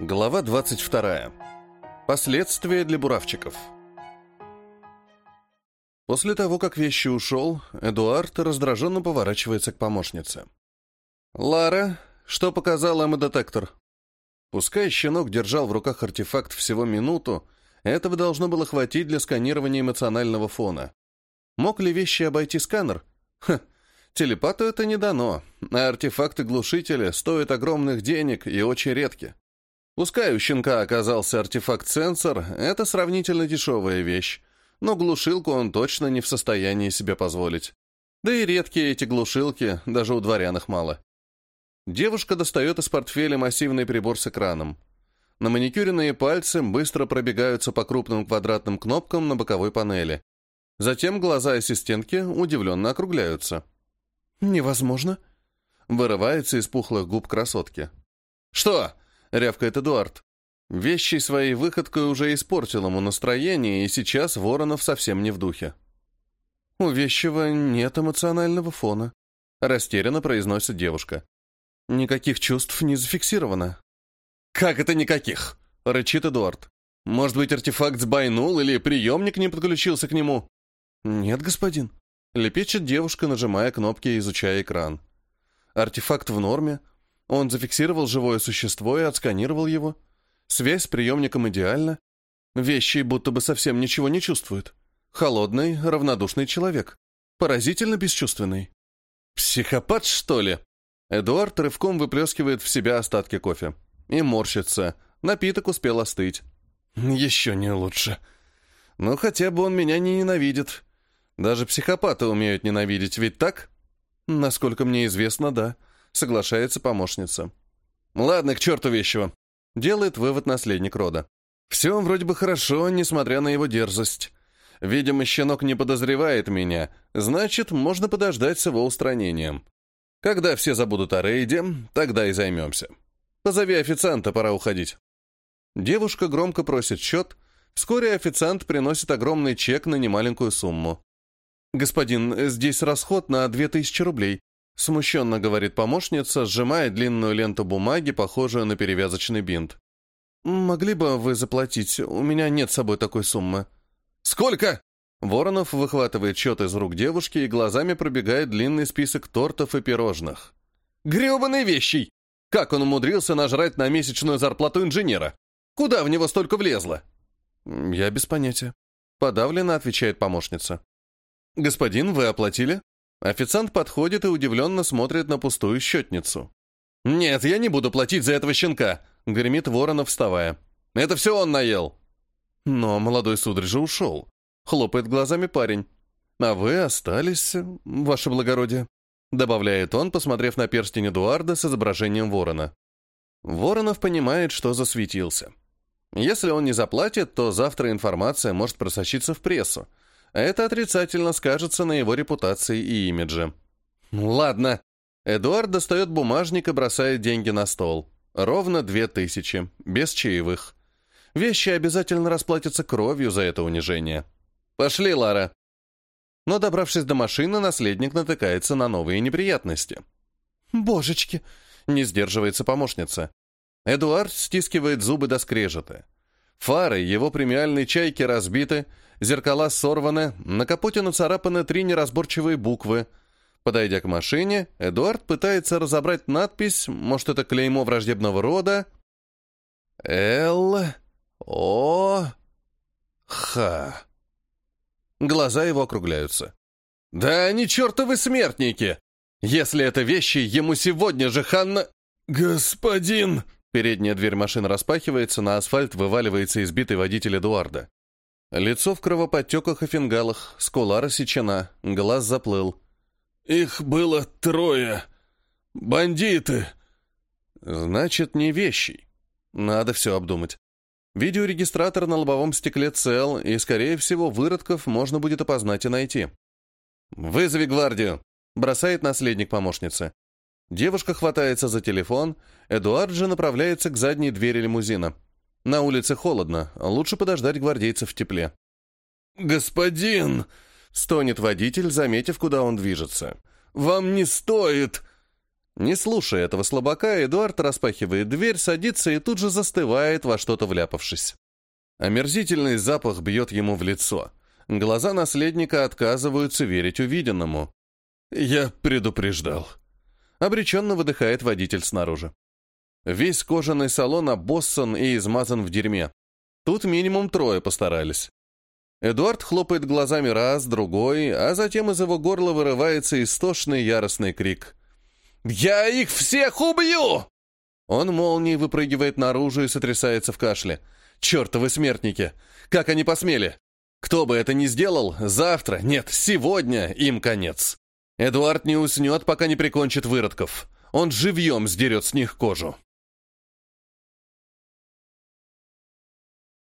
Глава 22. Последствия для буравчиков. После того, как вещи ушел, Эдуард раздраженно поворачивается к помощнице. «Лара, что показал эмо-детектор?» Пускай щенок держал в руках артефакт всего минуту, этого должно было хватить для сканирования эмоционального фона. Мог ли вещи обойти сканер? Ха, телепату это не дано, а артефакты-глушители стоят огромных денег и очень редки. Пускай у щенка оказался артефакт-сенсор, это сравнительно дешевая вещь, но глушилку он точно не в состоянии себе позволить. Да и редкие эти глушилки, даже у дворян мало. Девушка достает из портфеля массивный прибор с экраном. На маникюренные пальцы быстро пробегаются по крупным квадратным кнопкам на боковой панели. Затем глаза ассистентки удивленно округляются. «Невозможно!» Вырывается из пухлых губ красотки. «Что?» — рявкает Эдуард. Вещи своей выходкой уже испортил ему настроение, и сейчас Воронов совсем не в духе. «У вещего нет эмоционального фона», — растерянно произносит девушка. Никаких чувств не зафиксировано. «Как это никаких?» — рычит Эдуард. «Может быть, артефакт сбойнул или приемник не подключился к нему?» «Нет, господин», — лепечет девушка, нажимая кнопки и изучая экран. «Артефакт в норме. Он зафиксировал живое существо и отсканировал его. Связь с приемником идеальна. Вещи будто бы совсем ничего не чувствуют. Холодный, равнодушный человек. Поразительно бесчувственный». «Психопат, что ли?» Эдуард рывком выплескивает в себя остатки кофе. И морщится. Напиток успел остыть. Еще не лучше. Ну, хотя бы он меня не ненавидит. Даже психопаты умеют ненавидеть, ведь так? Насколько мне известно, да. Соглашается помощница. Ладно, к черту вещего. Делает вывод наследник рода. Все вроде бы хорошо, несмотря на его дерзость. Видимо, щенок не подозревает меня, значит, можно подождать с его устранением. Когда все забудут о рейде, тогда и займемся. Позови официанта, пора уходить. Девушка громко просит счет. Вскоре официант приносит огромный чек на немаленькую сумму. «Господин, здесь расход на две тысячи рублей», смущенно говорит помощница, сжимая длинную ленту бумаги, похожую на перевязочный бинт. «Могли бы вы заплатить? У меня нет с собой такой суммы». «Сколько?» Воронов выхватывает счет из рук девушки и глазами пробегает длинный список тортов и пирожных. «Гребаный вещий! Как он умудрился нажрать на месячную зарплату инженера? Куда в него столько влезло?» «Я без понятия», — подавленно отвечает помощница. «Господин, вы оплатили?» Официант подходит и удивленно смотрит на пустую счетницу. «Нет, я не буду платить за этого щенка», — гремит Воронов, вставая. «Это все он наел». Но молодой сударь же ушел. Хлопает глазами парень. «А вы остались, ваше благородие», — добавляет он, посмотрев на перстень Эдуарда с изображением ворона. Воронов понимает, что засветился. Если он не заплатит, то завтра информация может просочиться в прессу, это отрицательно скажется на его репутации и имидже. «Ладно». Эдуард достает бумажник и бросает деньги на стол. Ровно две тысячи, без чаевых. Вещи обязательно расплатятся кровью за это унижение. «Пошли, Лара!» Но, добравшись до машины, наследник натыкается на новые неприятности. «Божечки!» — не сдерживается помощница. Эдуард стискивает зубы до скрежета. Фары его премиальной чайки разбиты, зеркала сорваны, на капоте нацарапаны три неразборчивые буквы. Подойдя к машине, Эдуард пытается разобрать надпись, может, это клеймо враждебного рода. «Л... О... Х...» Глаза его округляются. «Да они чертовы смертники! Если это вещи, ему сегодня же Ханна...» «Господин!» Передняя дверь машины распахивается, на асфальт вываливается избитый водитель Эдуарда. Лицо в кровоподтеках и фингалах, скула рассечена, глаз заплыл. «Их было трое. Бандиты!» «Значит, не вещи. Надо все обдумать. Видеорегистратор на лобовом стекле цел, и, скорее всего, выродков можно будет опознать и найти. «Вызови гвардию!» — бросает наследник помощницы. Девушка хватается за телефон, Эдуард же направляется к задней двери лимузина. На улице холодно, лучше подождать гвардейцев в тепле. «Господин!» — стонет водитель, заметив, куда он движется. «Вам не стоит!» Не слушая этого слабака, Эдуард распахивает дверь, садится и тут же застывает, во что-то вляпавшись. Омерзительный запах бьет ему в лицо. Глаза наследника отказываются верить увиденному. «Я предупреждал». Обреченно выдыхает водитель снаружи. Весь кожаный салон обоссан и измазан в дерьме. Тут минимум трое постарались. Эдуард хлопает глазами раз, другой, а затем из его горла вырывается истошный яростный крик. «Я их всех убью!» Он молнией выпрыгивает наружу и сотрясается в кашле. «Чертовы смертники! Как они посмели! Кто бы это ни сделал, завтра, нет, сегодня им конец. Эдуард не уснет, пока не прикончит выродков. Он живьем сдерет с них кожу».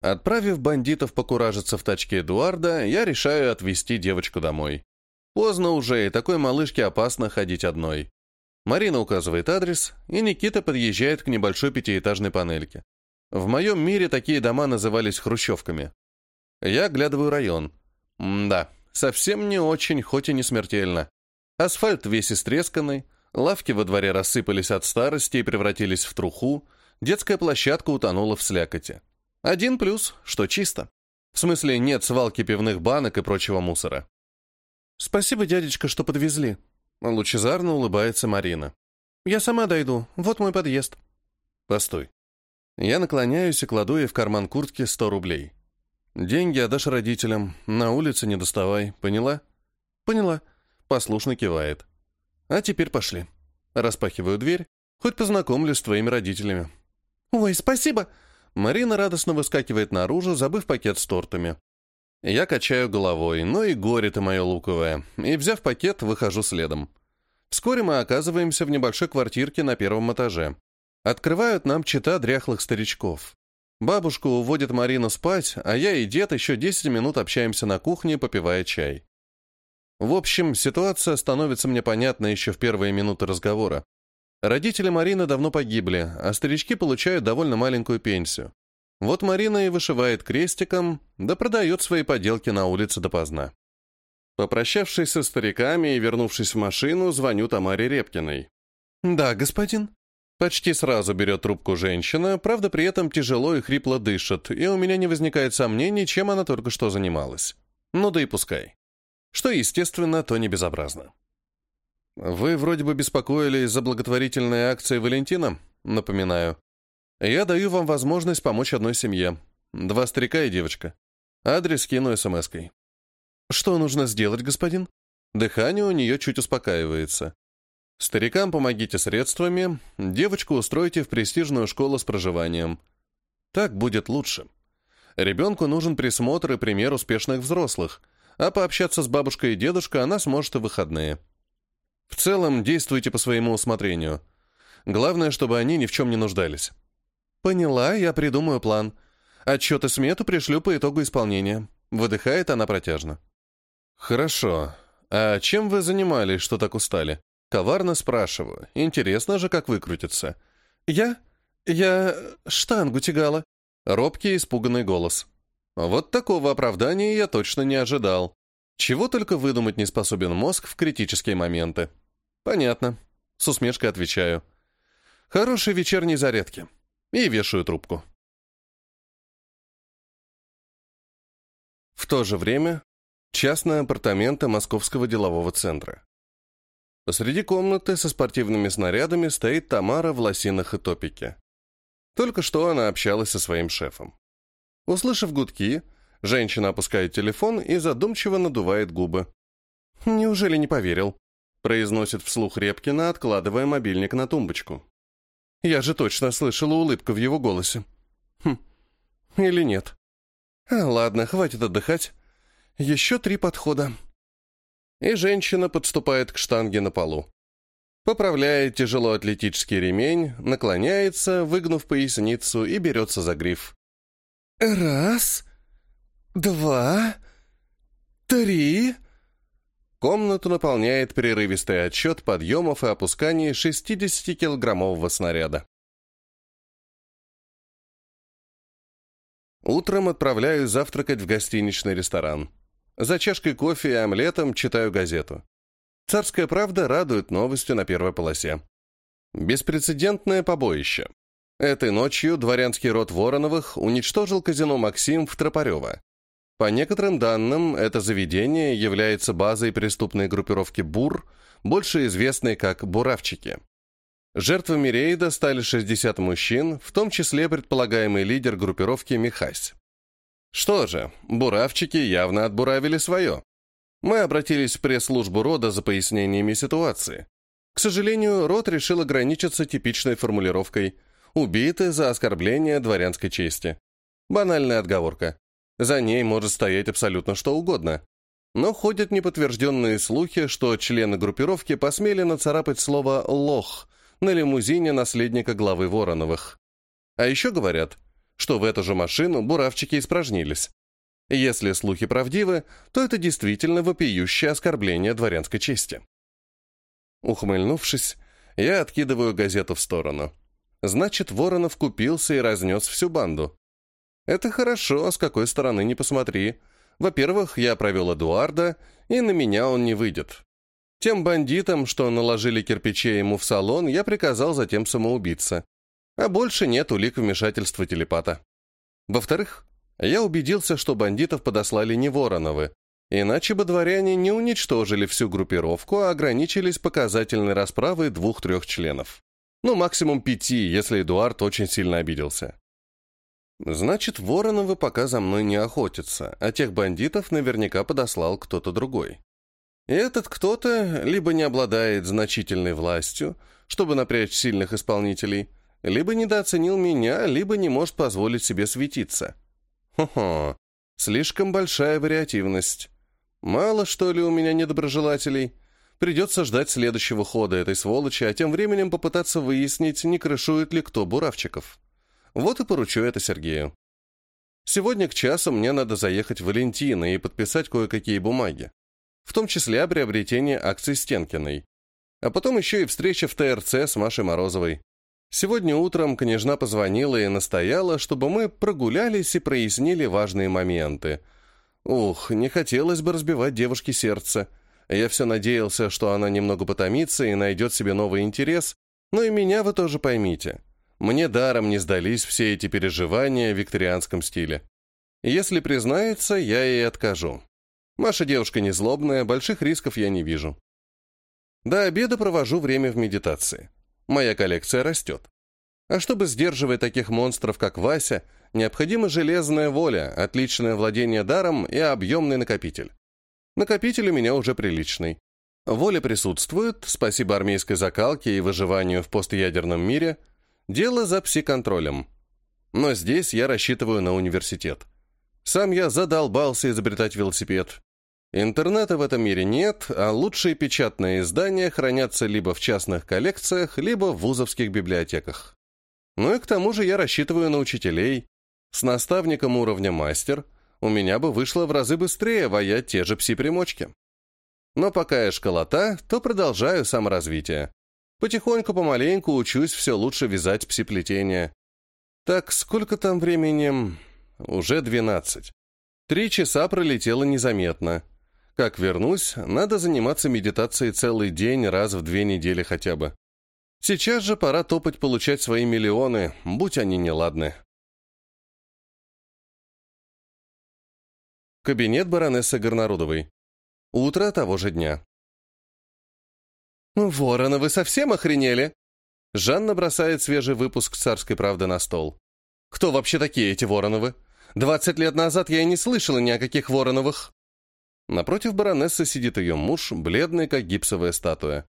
Отправив бандитов покуражиться в тачке Эдуарда, я решаю отвезти девочку домой. Поздно уже, и такой малышке опасно ходить одной. Марина указывает адрес, и Никита подъезжает к небольшой пятиэтажной панельке. В моем мире такие дома назывались хрущевками. Я оглядываю район. М да, совсем не очень, хоть и не смертельно. Асфальт весь истресканный, лавки во дворе рассыпались от старости и превратились в труху, детская площадка утонула в слякоти. Один плюс, что чисто. В смысле, нет свалки пивных банок и прочего мусора. «Спасибо, дядечка, что подвезли», — лучезарно улыбается Марина. «Я сама дойду. Вот мой подъезд». «Постой». Я наклоняюсь и кладу ей в карман куртки сто рублей. «Деньги отдашь родителям. На улице не доставай. Поняла?» «Поняла». Послушно кивает. «А теперь пошли». Распахиваю дверь. Хоть познакомлюсь с твоими родителями. «Ой, спасибо!» Марина радостно выскакивает наружу, забыв пакет с тортами. Я качаю головой, ну и горе-то мое луковое, и, взяв пакет, выхожу следом. Вскоре мы оказываемся в небольшой квартирке на первом этаже. Открывают нам чита дряхлых старичков. Бабушка уводит Марину спать, а я и дед еще 10 минут общаемся на кухне, попивая чай. В общем, ситуация становится мне понятна еще в первые минуты разговора. Родители Марины давно погибли, а старички получают довольно маленькую пенсию. Вот Марина и вышивает крестиком, да продает свои поделки на улице допоздна. Попрощавшись со стариками и вернувшись в машину, звоню Тамаре Репкиной. «Да, господин». Почти сразу берет трубку женщина, правда, при этом тяжело и хрипло дышит, и у меня не возникает сомнений, чем она только что занималась. Ну да и пускай. Что естественно, то не безобразно. «Вы вроде бы беспокоились за благотворительные акции Валентина?» Напоминаю. «Я даю вам возможность помочь одной семье. Два старика и девочка. Адрес кину смс-кой». «Что нужно сделать, господин?» Дыхание у нее чуть успокаивается. Старикам помогите средствами, девочку устройте в престижную школу с проживанием. Так будет лучше. Ребенку нужен присмотр и пример успешных взрослых, а пообщаться с бабушкой и дедушкой она сможет и в выходные. В целом, действуйте по своему усмотрению. Главное, чтобы они ни в чем не нуждались. Поняла, я придумаю план. Отчет и смету пришлю по итогу исполнения. Выдыхает она протяжно. Хорошо. А чем вы занимались, что так устали? Коварно спрашиваю. Интересно же, как выкрутиться. Я? Я штангу тягала. Робкий, испуганный голос. Вот такого оправдания я точно не ожидал. Чего только выдумать не способен мозг в критические моменты. Понятно. С усмешкой отвечаю. Хорошей вечерней зарядки. И вешаю трубку. В то же время частные апартаменты Московского делового центра. Посреди комнаты со спортивными снарядами стоит Тамара в лосинах и топике. Только что она общалась со своим шефом. Услышав гудки, Женщина опускает телефон и задумчиво надувает губы. «Неужели не поверил?» произносит вслух Репкина, откладывая мобильник на тумбочку. «Я же точно слышала улыбку в его голосе». «Хм, или нет?» а, «Ладно, хватит отдыхать. Еще три подхода». И женщина подступает к штанге на полу. Поправляет тяжело атлетический ремень, наклоняется, выгнув поясницу, и берется за гриф. «Раз, два, три...» Комнату наполняет прерывистый отчет подъемов и опусканий 60-килограммового снаряда. Утром отправляюсь завтракать в гостиничный ресторан. За чашкой кофе и омлетом читаю газету. «Царская правда» радует новостью на первой полосе. Беспрецедентное побоище. Этой ночью дворянский род Вороновых уничтожил казино «Максим» в Тропарево. По некоторым данным, это заведение является базой преступной группировки «Бур», больше известной как «Буравчики». Жертвами рейда стали 60 мужчин, в том числе предполагаемый лидер группировки Михась. Что же, буравчики явно отбуравили свое. Мы обратились в пресс-службу рода за пояснениями ситуации. К сожалению, род решил ограничиться типичной формулировкой «убиты за оскорбление дворянской чести». Банальная отговорка. За ней может стоять абсолютно что угодно. Но ходят неподтвержденные слухи, что члены группировки посмели нацарапать слово «лох» на лимузине наследника главы Вороновых. А еще говорят, что в эту же машину буравчики испражнились. Если слухи правдивы, то это действительно вопиющее оскорбление дворянской чести. Ухмыльнувшись, я откидываю газету в сторону. Значит, Воронов купился и разнес всю банду. Это хорошо, с какой стороны не посмотри. Во-первых, я провел Эдуарда, и на меня он не выйдет. Тем бандитам, что наложили кирпичей ему в салон, я приказал затем самоубиться. А больше нет улик вмешательства телепата. Во-вторых, я убедился, что бандитов подослали не Вороновы, иначе бы дворяне не уничтожили всю группировку, а ограничились показательной расправой двух-трех членов. Ну, максимум пяти, если Эдуард очень сильно обиделся. Значит, Вороновы пока за мной не охотятся, а тех бандитов наверняка подослал кто-то другой. И этот кто-то либо не обладает значительной властью, чтобы напрячь сильных исполнителей, либо недооценил меня, либо не может позволить себе светиться. Хо-хо, слишком большая вариативность. Мало, что ли, у меня недоброжелателей. Придется ждать следующего хода этой сволочи, а тем временем попытаться выяснить, не крышует ли кто буравчиков. Вот и поручу это Сергею. Сегодня к часу мне надо заехать в Валентина и подписать кое-какие бумаги в том числе о приобретении акций Стенкиной. А потом еще и встреча в ТРЦ с Машей Морозовой. Сегодня утром княжна позвонила и настояла, чтобы мы прогулялись и прояснили важные моменты. Ух, не хотелось бы разбивать девушке сердце. Я все надеялся, что она немного потомится и найдет себе новый интерес, но и меня вы тоже поймите. Мне даром не сдались все эти переживания в викторианском стиле. Если признается, я ей откажу. Маша девушка не злобная, больших рисков я не вижу. До обеда провожу время в медитации. Моя коллекция растет. А чтобы сдерживать таких монстров, как Вася, необходима железная воля, отличное владение даром и объемный накопитель. Накопитель у меня уже приличный. Воля присутствует, спасибо армейской закалке и выживанию в постядерном мире. Дело за пси-контролем. Но здесь я рассчитываю на университет. Сам я задолбался изобретать велосипед. Интернета в этом мире нет, а лучшие печатные издания хранятся либо в частных коллекциях, либо в вузовских библиотеках. Ну и к тому же я рассчитываю на учителей. С наставником уровня мастер у меня бы вышло в разы быстрее воять те же пси-примочки. Но пока я школота, то продолжаю саморазвитие. Потихоньку, помаленьку учусь все лучше вязать пси-плетение. Так, сколько там времени? Уже двенадцать. Три часа пролетело незаметно. Как вернусь, надо заниматься медитацией целый день, раз в две недели хотя бы. Сейчас же пора топать получать свои миллионы, будь они неладны. Кабинет баронессы Горнарудовой. Утро того же дня. «Ворона, вы совсем охренели?» Жанна бросает свежий выпуск «Царской правды» на стол. «Кто вообще такие эти Вороновы? Двадцать лет назад я и не слышала ни о каких Вороновых». Напротив баронессы сидит ее муж, бледный, как гипсовая статуя.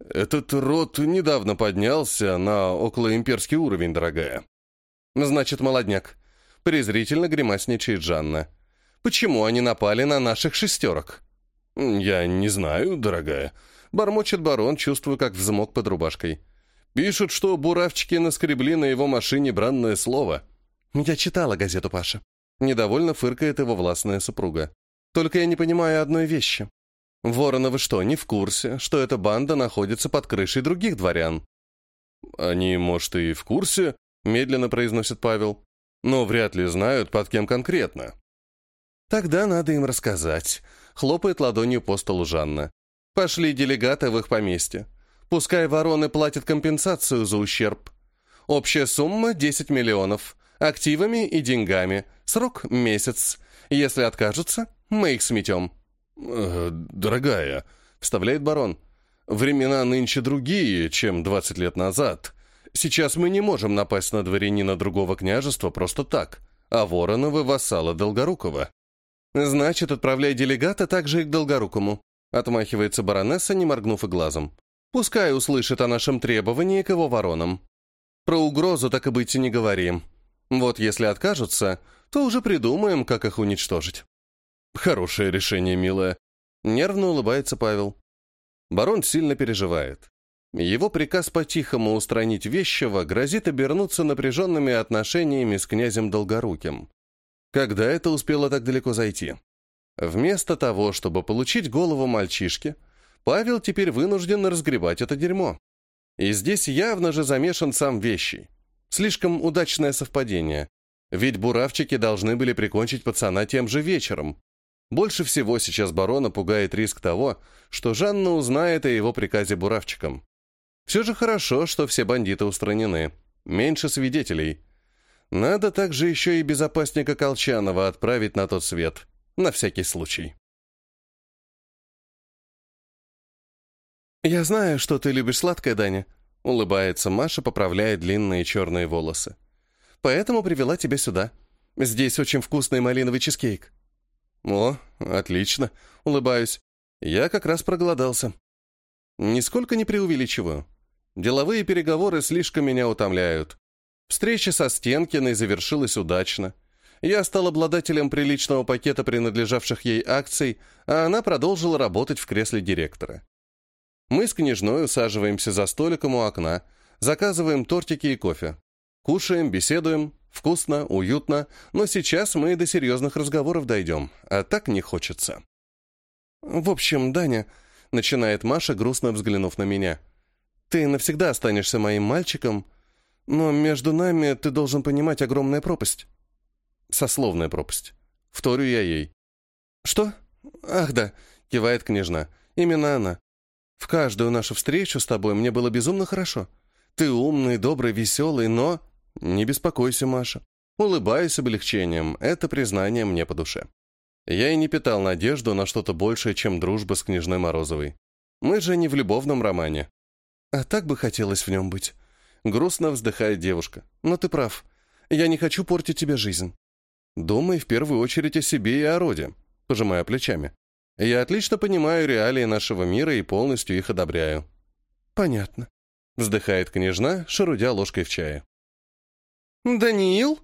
«Этот род недавно поднялся на околоимперский уровень, дорогая». «Значит, молодняк». Презрительно гримасничает Жанна. «Почему они напали на наших шестерок?» «Я не знаю, дорогая». Бормочет барон, чувствуя, как взмок под рубашкой. Пишут, что буравчики наскребли на его машине бранное слово. «Я читала газету, Паша». Недовольно фыркает его властная супруга. Только я не понимаю одной вещи. Вороновы что, не в курсе, что эта банда находится под крышей других дворян? Они, может, и в курсе, медленно произносит Павел, но вряд ли знают, под кем конкретно. Тогда надо им рассказать, хлопает ладонью по столу Жанна. Пошли делегаты в их поместье. Пускай вороны платят компенсацию за ущерб. Общая сумма — 10 миллионов. Активами и деньгами. Срок — месяц. Если откажутся, мы их сметем». «Э, «Дорогая», — вставляет барон, — «времена нынче другие, чем 20 лет назад. Сейчас мы не можем напасть на дворянина другого княжества просто так, а Вороновы — вассала Долгорукова». «Значит, отправляй делегата также и к Долгорукому», — отмахивается баронесса, не моргнув и глазом. «Пускай услышит о нашем требовании к его воронам. Про угрозу так и быть и не говорим. Вот если откажутся, то уже придумаем, как их уничтожить». «Хорошее решение, милая», — нервно улыбается Павел. Барон сильно переживает. Его приказ по-тихому устранить Вещего грозит обернуться напряженными отношениями с князем Долгоруким. Когда это успело так далеко зайти? Вместо того, чтобы получить голову мальчишки, Павел теперь вынужден разгребать это дерьмо. И здесь явно же замешан сам Вещий. Слишком удачное совпадение. Ведь буравчики должны были прикончить пацана тем же вечером. Больше всего сейчас барона пугает риск того, что Жанна узнает о его приказе буравчикам. Все же хорошо, что все бандиты устранены. Меньше свидетелей. Надо также еще и безопасника Колчанова отправить на тот свет. На всякий случай. «Я знаю, что ты любишь сладкое, Даня», — улыбается Маша, поправляя длинные черные волосы. «Поэтому привела тебя сюда. Здесь очень вкусный малиновый чизкейк». «О, отлично», — улыбаюсь. «Я как раз проголодался». Нисколько не преувеличиваю. Деловые переговоры слишком меня утомляют. Встреча со Стенкиной завершилась удачно. Я стал обладателем приличного пакета принадлежавших ей акций, а она продолжила работать в кресле директора. Мы с княжной усаживаемся за столиком у окна, заказываем тортики и кофе. Кушаем, беседуем, вкусно, уютно, но сейчас мы до серьезных разговоров дойдем, а так не хочется. «В общем, Даня», — начинает Маша, грустно взглянув на меня, «ты навсегда останешься моим мальчиком, но между нами ты должен понимать огромная пропасть. Сословная пропасть. Вторю я ей. Что? Ах да, кивает княжна. Именно она. В каждую нашу встречу с тобой мне было безумно хорошо. Ты умный, добрый, веселый, но... Не беспокойся, Маша. Улыбаюсь облегчением. Это признание мне по душе. Я и не питал надежду на что-то большее, чем дружба с княжной Морозовой. Мы же не в любовном романе. А так бы хотелось в нем быть. Грустно вздыхает девушка. Но ты прав. Я не хочу портить тебе жизнь. Думай в первую очередь о себе и о роде, пожимая плечами. Я отлично понимаю реалии нашего мира и полностью их одобряю. Понятно. Вздыхает княжна, шарудя ложкой в чае. «Даниил?»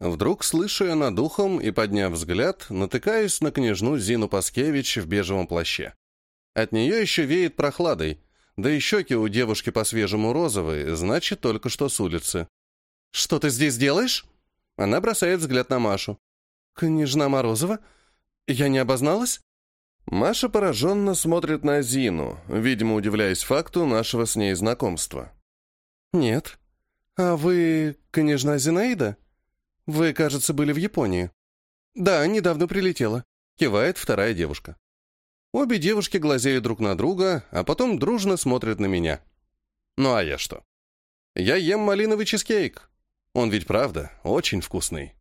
Вдруг, слышу я над ухом и, подняв взгляд, натыкаюсь на княжну Зину Паскевич в бежевом плаще. От нее еще веет прохладой, да и щеки у девушки по-свежему розовые, значит, только что с улицы. «Что ты здесь делаешь?» Она бросает взгляд на Машу. «Княжна Морозова? Я не обозналась?» Маша пораженно смотрит на Зину, видимо, удивляясь факту нашего с ней знакомства. «Нет. А вы княжна Зинаида? Вы, кажется, были в Японии». «Да, недавно прилетела», — кивает вторая девушка. Обе девушки глазеют друг на друга, а потом дружно смотрят на меня. Ну а я что? Я ем малиновый чизкейк. Он ведь правда очень вкусный.